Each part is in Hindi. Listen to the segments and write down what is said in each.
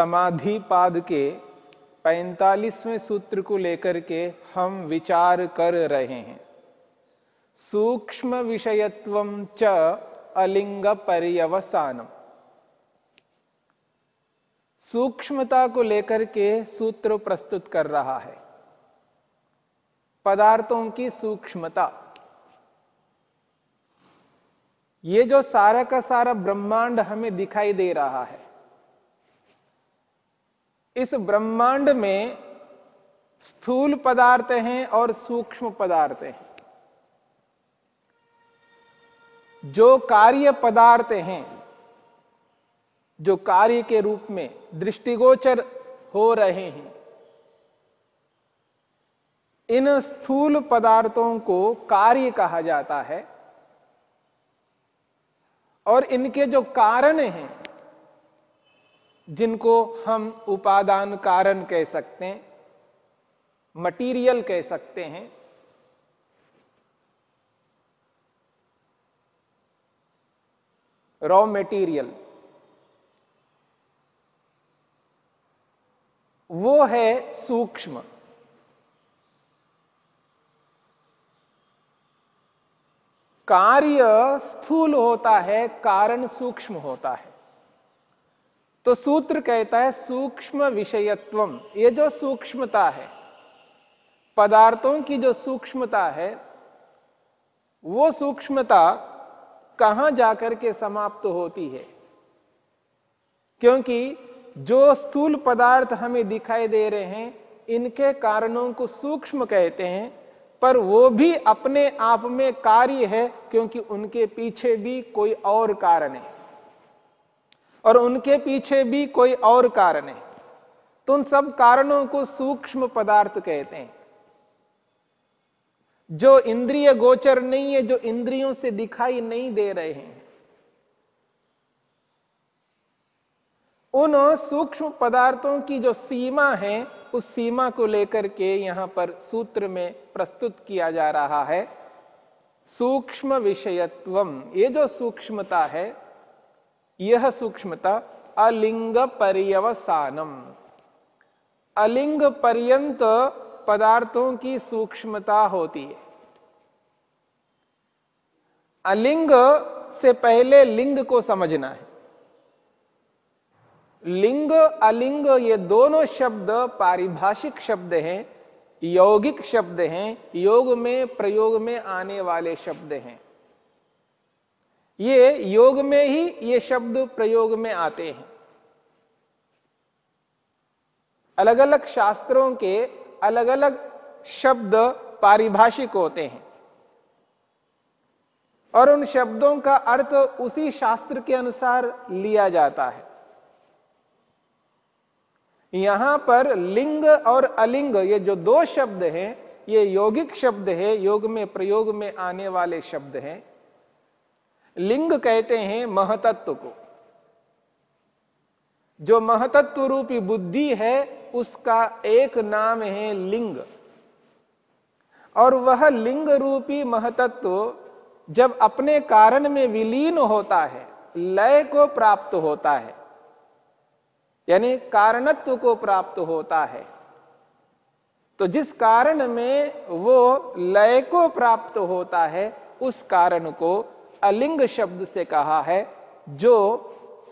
समाधि पाद के 45वें सूत्र को लेकर के हम विचार कर रहे हैं। सूक्ष्म विषयत्व च अलिंग पर्यवसानम सूक्ष्मता को लेकर के सूत्र प्रस्तुत कर रहा है। पदार्थों की सूक्ष्मता। ये जो सारा का सारा ब्रह्मांड हमें दिखाई दे रहा है इस ब्रह्मांड में स्थूल पदार्थ हैं और सूक्ष्म पदार्थ हैं। जो कार्य पदार्थ हैं, जो कार्य के रूप में दृष्टिगोचर हो रहे हैं, इन स्थूल पदार्थों को कार्य कहा जाता है और इनके जो कारण हैं जिनको हम उपादान कारण कह सकते हैं मटीरियल कह सकते हैं रॉ मेटीरियल वो है सूक्ष्म। कार्य स्थूल होता है, कारण सूक्ष्म होता है। तो सूत्र कहता है सूक्ष्म विषयत्वम। ये जो सूक्ष्मता है, पदार्थों की जो सूक्ष्मता है, वो सूक्ष्मता कहाँ जाकर के समाप्त होती है? क्योंकि जो स्थूल पदार्थ हमें दिखाई दे रहे हैं, इनके कारणों को सूक्ष्म कहते हैं, पर वो भी अपने आप में कार्य है, क्योंकि उनके पीछे भी कोई और कारण है। और उनके पीछे भी कोई और कारण है। तो उन सब कारणों को सूक्ष्म पदार्थ कहते हैं। जो इंद्रिय गोचर नहीं है, जो इंद्रियों से दिखाई नहीं दे रहे हैं। उन सूक्ष्म पदार्थों की जो सीमा है, उस सीमा को लेकर के यहाँ पर सूत्र में प्रस्तुत किया जा रहा है, सूक्ष्म विषयत्वम। ये जो सूक्ष्मता है यह सूक्ष्मता अलिंग पर्यवसानम। अलिंग पर्यंत पदार्थों की सूक्ष्मता होती है। अलिंग से पहले लिंग को समझना है। लिंग, अलिंग ये दोनों शब्द पारिभाषिक शब्द हैं, यौगिक शब्द हैं, योग में, प्रयोग में आने वाले शब्द हैं। ये योग में ही ये शब्द प्रयोग में आते हैं। अलग अलग शास्त्रों के अलग अलग शब्द पारिभाषिक होते हैं। और उन शब्दों का अर्थ उसी शास्त्र के अनुसार लिया जाता है। यहाँ पर लिंग और अलिंग ये जो दो शब्द हैं, ये यौगिक शब्द है, योग में प्रयोग में आने वाले शब्द हैं। लिंग कहते हैं महतत्व को। जो महतत्व रूपी बुद्धि है, उसका एक नाम है लिंग। और वह लिंग रूपी महतत्व जब अपने कारण में विलीन होता है, लय को प्राप्त होता है, यानी कारणत्व को प्राप्त होता है तो जिस कारण में वो लय को प्राप्त होता है, उस कारण को अलिंग शब्द से कहा है, जो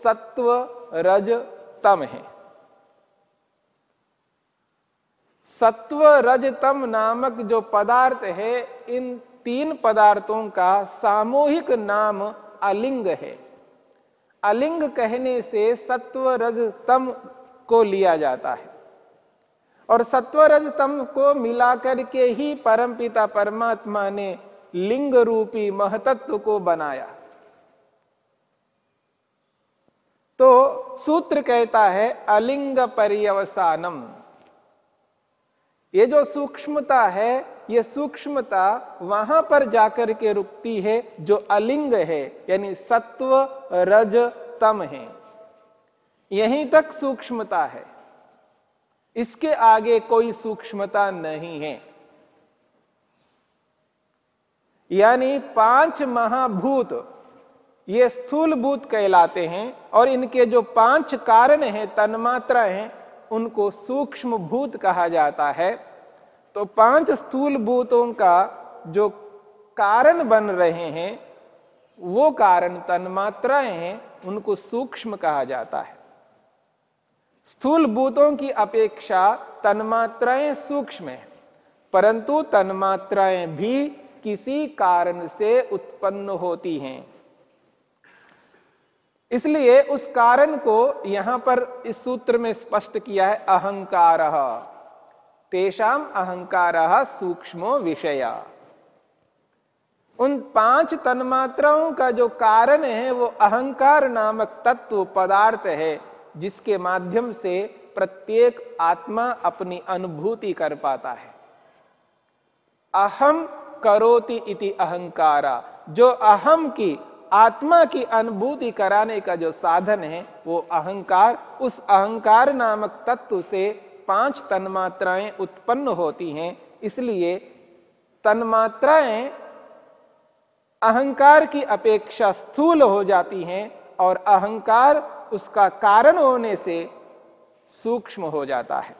सत्व रज तम है। सत्व रज तम नामक जो पदार्थ है, इन तीन पदार्थों का सामूहिक नाम अलिंग है। अलिंग कहने से सत्व रज तम को लिया जाता है। और सत्व रज तम को मिलाकर के ही परमपिता परमात्मा ने लिंग रूपी महतत्व को बनाया। तो सूत्र कहता है, अलिंग पर्यवसानम। ये जो सूक्ष्मता है, ये सूक्ष्मता वहाँ पर जाकर के रुकती है, जो अलिंग है, यानी सत्व, रज, तम है। यहीं तक सूक्ष्मता है। इसके आगे कोई सूक्ष्मता नहीं है। यानी पाँच महाभूत, ये स्थूल भूत कहलाते हैं और इनके जो पाँच कारण हैं, तन्मात्रा हैं, उनको सूक्ष्म भूत कहा जाता है। तो पाँच स्थूल भूतों का जो कारण बन रहे हैं, वो कारण तन्मात्राएँ हैं, उनको सूक्ष्म कहा जाता है। स्थूल भूतों की अपेक्षा तन्मात्राएँ सूक्ष्म है, परंतु तन्मात्राएँ भी किसी कारण से उत्पन्न होती हैं। इसलिए उस कारण को यहाँ पर इस सूत्र में स्पष्ट किया है, अहंकार। तेषाम अहंकार सूक्ष्मो विषय। उन पाँच तन्मात्राओं का जो कारण है, वो अहंकार नामक तत्व पदार्थ है, जिसके माध्यम से प्रत्येक आत्मा अपनी अनुभूति कर पाता है। अहम करोति इति अहंकारा। जो अहम की, आत्मा की अनुभूति कराने का जो साधन है, वो अहंकार, उस अहंकार नामक तत्व से पाँच तन्मात्राएँ उत्पन्न होती हैं। इसलिए तन्मात्राएँ अहंकार की अपेक्षा स्थूल हो जाती हैं और अहंकार उसका कारण होने से सूक्ष्म हो जाता है।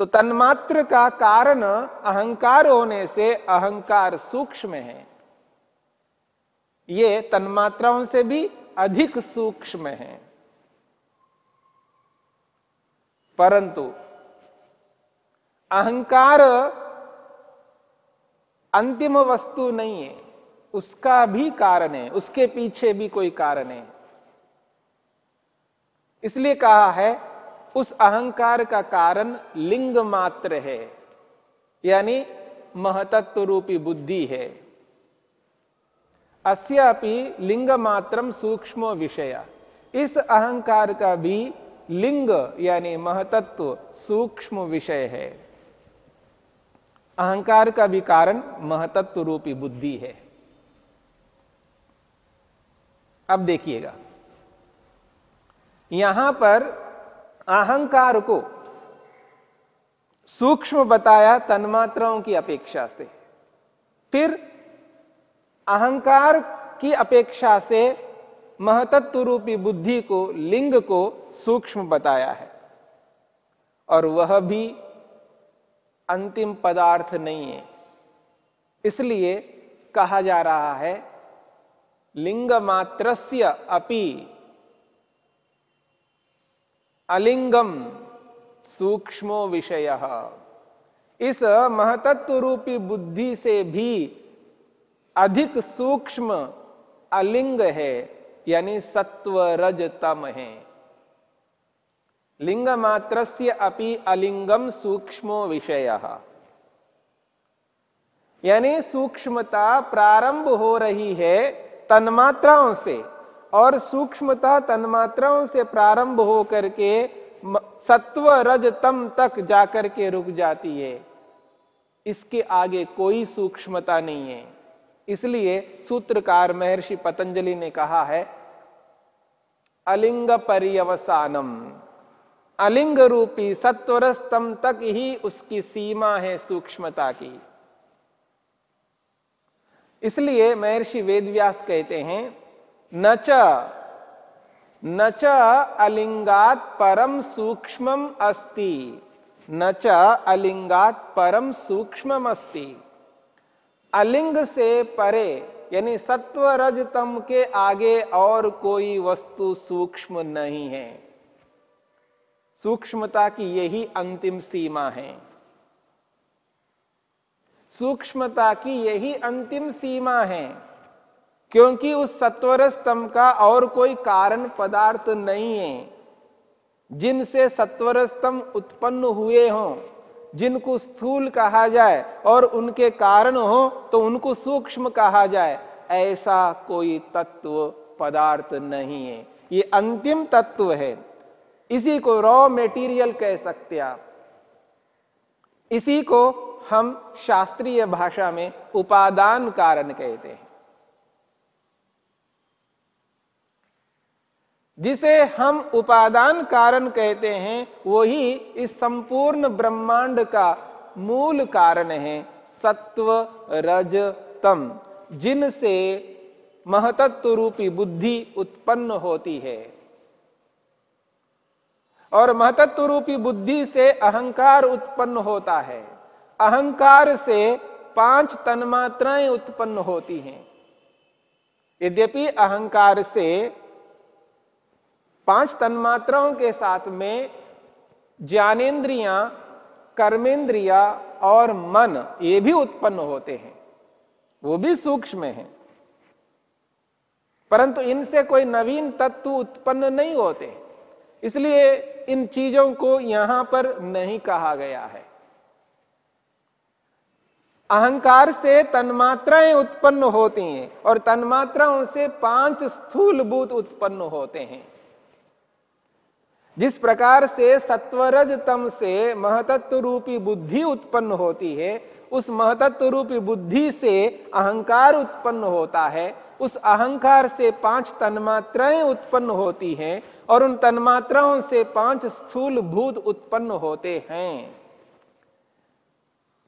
तो तन्मात्र का कारण अहंकार होने से अहंकार सूक्ष्म है। ये तन्मात्राओं से भी अधिक सूक्ष्म है। परंतु अहंकार अंतिम वस्तु नहीं है, उसका भी कारण है, उसके पीछे भी कोई कारण है। इसलिए कहा है उस अहंकार का कारण लिंग मात्र है, यानी महतत्व रूपी बुद्धि है। अस्यापि लिंग मात्रम सूक्ष्म विषय। इस अहंकार का भी लिंग, यानी महतत्व, सूक्ष्म विषय है। अहंकार का भी कारण महतत्व रूपी बुद्धि है। अब देखिएगा। यहाँ पर अहंकार को सूक्ष्म बताया तन्मात्राओं की अपेक्षा से। फिर अहंकार की अपेक्षा से महतत्व रूपी बुद्धि को, लिंग को सूक्ष्म बताया है। और वह भी अंतिम पदार्थ नहीं है। इसलिए कहा जा रहा है लिंग मात्रस्य अपि अलिंगम सूक्ष्मो विषय। इस महतत्व रूपी बुद्धि से भी अधिक सूक्ष्म अलिंग है, यानी सत्व रज तम है। लिंग मात्र अपि अलिंगम सूक्ष्मो विषय। यानी सूक्ष्मता प्रारंभ हो रही है तन्मात्राओं से। और सूक्ष्मता तन्मात्राओं से प्रारंभ हो करके सत्व रज तम तक जाकर के रुक जाती है। इसके आगे कोई सूक्ष्मता नहीं है। इसलिए सूत्रकार महर्षि पतंजलि ने कहा है, अलिंग पर्यवसानम। अलिंग रूपी सत्वरस्तम तक ही उसकी सीमा है सूक्ष्मता की। इसलिए महर्षि वेदव्यास कहते हैं न च न च अलिंगात परम सूक्ष्मम अस्ति। न च अलिंगात परम सूक्ष्मम अस्ति। अलिंग से परे, यानी सत्व रज तम के आगे और कोई वस्तु सूक्ष्म नहीं है। सूक्ष्मता की यही अंतिम सीमा है। सूक्ष्मता की यही अंतिम सीमा है। क्योंकि उस सत्वर स्तंभ का और कोई कारण पदार्थ नहीं है। जिनसे सत्वर स्तंभ उत्पन्न हुए हों, जिनको स्थूल कहा जाए और उनके कारण हो तो उनको सूक्ष्म कहा जाए। ऐसा कोई तत्व पदार्थ नहीं है। ये अंतिम तत्व है। इसी को रॉ मेटीरियल कह सकते आप। इसी को हम शास्त्रीय भाषा में उपादान कारण कहते हैं। जिसे हम उपादान कारण कहते हैं, वही इस संपूर्ण ब्रह्मांड का मूल कारण है, सत्व रज तम, जिनसे महतत्व रूपी बुद्धि उत्पन्न होती है। और महतत्व रूपी बुद्धि से अहंकार उत्पन्न होता है। अहंकार से पाँच तन्मात्राएँ उत्पन्न होती हैं। यद्यपि अहंकार से पाँच तन्मात्राओं के साथ में ज्ञानेन्द्रियाँ, कर्मेंद्रिया और मन ये भी उत्पन्न होते हैं। वो भी सूक्ष्म है। परंतु इनसे कोई नवीन तत्व उत्पन्न नहीं होते। इसलिए इन चीज़ों को यहाँ पर नहीं कहा गया है। अहंकार से तन्मात्राएँ उत्पन्न होती हैं और तन्मात्राओं से पाँच स्थूलभूत उत्पन्न होते हैं। जिस प्रकार से सत्वरज तम से महतत्व रूपी बुद्धि उत्पन्न होती है, उस महतत्व रूपी बुद्धि से अहंकार उत्पन्न होता है, उस अहंकार से पाँच तन्मात्राएँ उत्पन्न होती हैं और उन तन्मात्राओं से पाँच स्थूल भूत उत्पन्न होते हैं।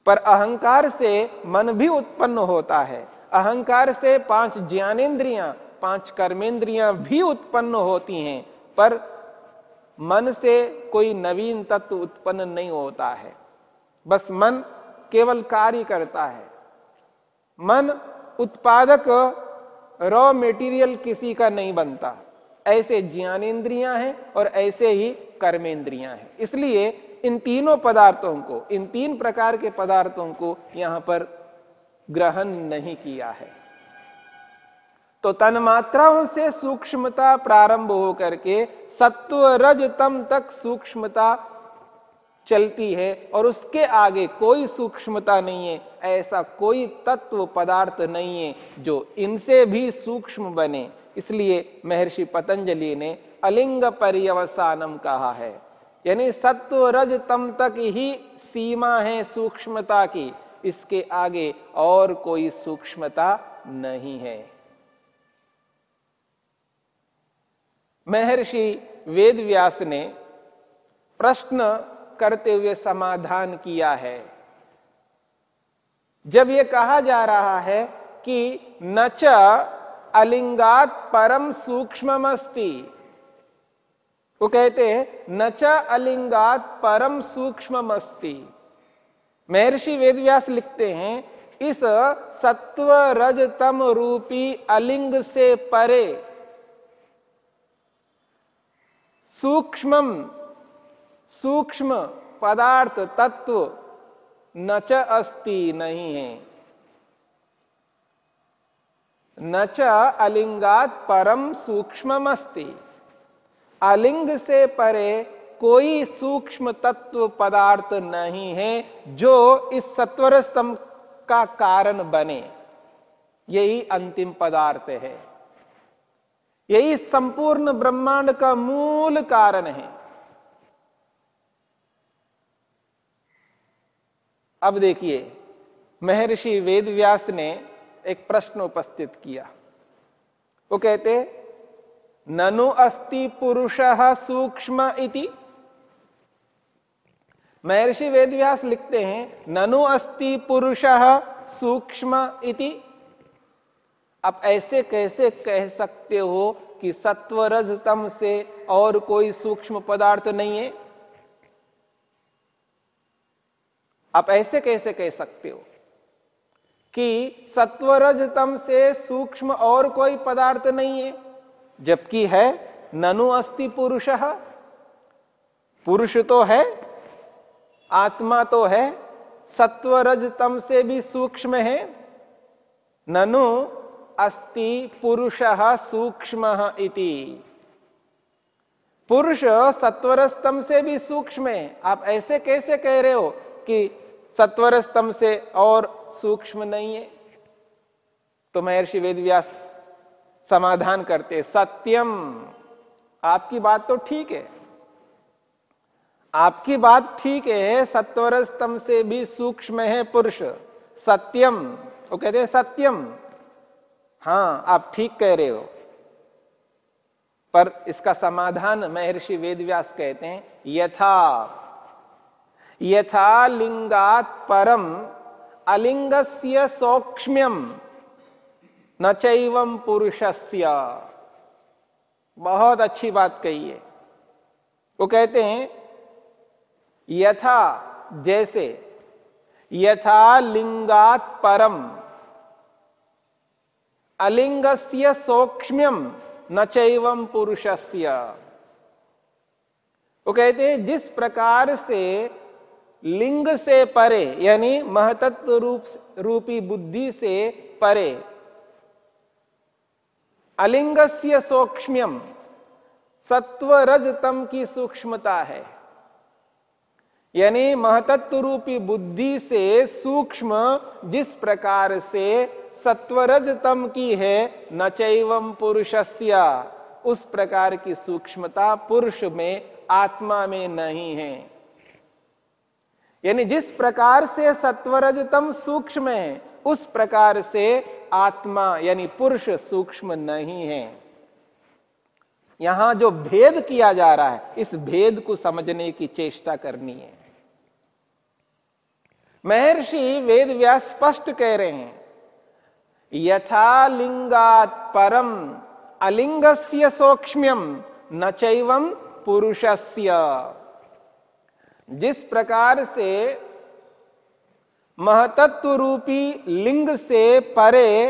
पर अहंकार से मन भी उत्पन्न होता है, अहंकार से पाँच ज्ञानेन्द्रियाँ पाँच कर्मेंद्रियाँ भी उत्पन्न होती हैं, पर मन से कोई नवीन तत्व उत्पन्न नहीं होता है। बस मन केवल कार्य करता है। मन उत्पादक रॉ मेटीरियल किसी का नहीं बनता। ऐसे ज्ञानेन्द्रियाँ हैं और ऐसे ही कर्मेंद्रियाँ हैं। इसलिए इन तीनों पदार्थों को, इन तीन प्रकार के पदार्थों को यहाँ पर ग्रहण नहीं किया है। तो तन्मात्राओं से सूक्ष्मता प्रारंभ होकर के सत्व रज तम तक सूक्ष्मता चलती है और उसके आगे कोई सूक्ष्मता नहीं है, ऐसा कोई तत्व पदार्थ नहीं है जो इनसे भी सूक्ष्म बने। इसलिए महर्षि पतंजलि ने अलिंग पर्यवसानम कहा है। यानी सत्व रज तम तक ही सीमा है सूक्ष्मता की, इसके आगे और कोई सूक्ष्मता नहीं है। महर्षि वेदव्यास ने प्रश्न करते हुए समाधान किया है। जब यह कहा जा रहा है कि नच अलिंगात परम सूक्ष्मस्ति वो कहते हैं नच अलिंगात परम सूक्ष्मस्ति महर्षि वेदव्यास लिखते हैं, इस सत्व रजतम रूपी अलिंग से परे सूक्ष्म सूक्ष्म पदार्थ तत्व न अस्ति नहीं। है न अलिंगात परम सूक्ष्म अस्ति अलिंग से परे कोई सूक्ष्म तत्व पदार्थ नहीं है जो इस सत्वर स्तंभ का कारण बने। यही अंतिम पदार्थ है। यही संपूर्ण ब्रह्मांड का मूल कारण है। अब देखिए, महर्षि वेदव्यास ने एक प्रश्न उपस्थित किया। वो कहते, ननु अस्ति पुरुष सूक्ष्म इति? महर्षि वेदव्यास लिखते हैं, ननु अस्ति पुरुष सूक्ष्म इति? आप ऐसे कैसे कह सकते हो कि सत्व रज तम से और कोई सूक्ष्म पदार्थ नहीं है? आप ऐसे कैसे कह सकते हो कि सत्वरज तम से सूक्ष्म और कोई पदार्थ नहीं है? जबकि है, ननु अस्ति पुरुष। पुरुष तो है, आत्मा तो है सत्वरज तम से भी सूक्ष्म है। ननु अस्ति पुरुष सूक्ष्म इति। पुरुष सत्वर स्तंभ से भी सूक्ष्म है। आप ऐसे कैसे कह रहे हो कि सत्वर स्तंभ से और सूक्ष्म नहीं है? तो महर्षि वेदव्यास समाधान करते सत्यम, आपकी बात तो ठीक है। आपकी बात ठीक है सत्वर स्तंभ से भी सूक्ष्म है पुरुष। सत्यम, वो कहते हैं सत्यम। हाँ, आप ठीक कह रहे हो। पर इसका समाधान महर्षि वेदव्यास कहते हैं, यथा यथा लिंगात परम, अलिंगस्य सौक्ष्म्यम, न चैवम पुरुषस्य। बहुत अच्छी बात कही है। वो कहते हैं, यथा, जैसे, यथा लिंगात परम अलिंगस्य सौक्ष्म्यम न चैवम पुरुषस्य। वो कहते हैं, जिस प्रकार से लिंग से परे, यानी महतत्व रूप रूपी बुद्धि से परे, अलिंगस्य सौक्ष्म्यम सत्व रजतम की सूक्ष्मता है, यानी महतत्व रूपी बुद्धि से सूक्ष्म जिस प्रकार से सत्वरजतम की है, न चैवम पुरुषस्य। उस प्रकार की सूक्ष्मता पुरुष में, आत्मा में नहीं है। यानी जिस प्रकार से सत्वरजतम सूक्ष्म है, उस प्रकार से आत्मा यानी पुरुष सूक्ष्म नहीं है। यहाँ जो भेद किया जा रहा है, इस भेद को समझने की चेष्टा करनी है। महर्षि वेद व्यास स्पष्ट कह रहे हैं यथा लिंगात परम अलिंगस्य सौक्ष्म्यम न चैवम पुरुषस्य। जिस प्रकार से महतत्व रूपी लिंग से परे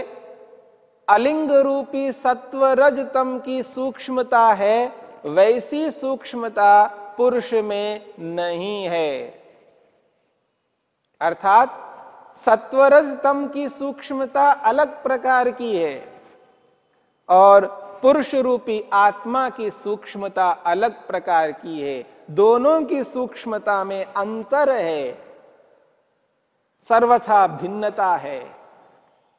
अलिंग रूपी सत्व रजतम की सूक्ष्मता है, वैसी सूक्ष्मता पुरुष में नहीं है। अर्थात सत्वरजतम की सूक्ष्मता अलग प्रकार की है और पुरुष रूपी आत्मा की सूक्ष्मता अलग प्रकार की है। दोनों की सूक्ष्मता में अंतर है, सर्वथा भिन्नता है।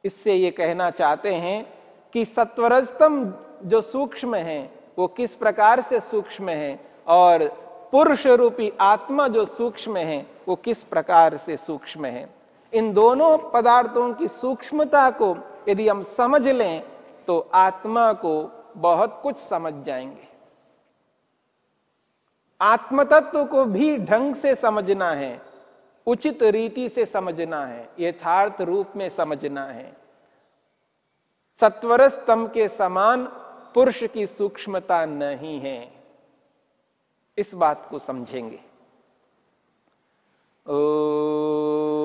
इससे ये कहना चाहते हैं कि सत्वरजतम जो सूक्ष्म है, वो किस प्रकार से सूक्ष्म है और पुरुष रूपी आत्मा जो सूक्ष्म है, वो किस प्रकार से सूक्ष्म है। इन दोनों पदार्थों की सूक्ष्मता को यदि हम समझ लें तो आत्मा को बहुत कुछ समझ जाएँगे। आत्मतत्व को भी ढंग से समझना है, उचित रीति से समझना है, यथार्थ रूप में समझना है। सत्वर स्तंभ के समान पुरुष की सूक्ष्मता नहीं है। इस बात को समझेंगे। ओ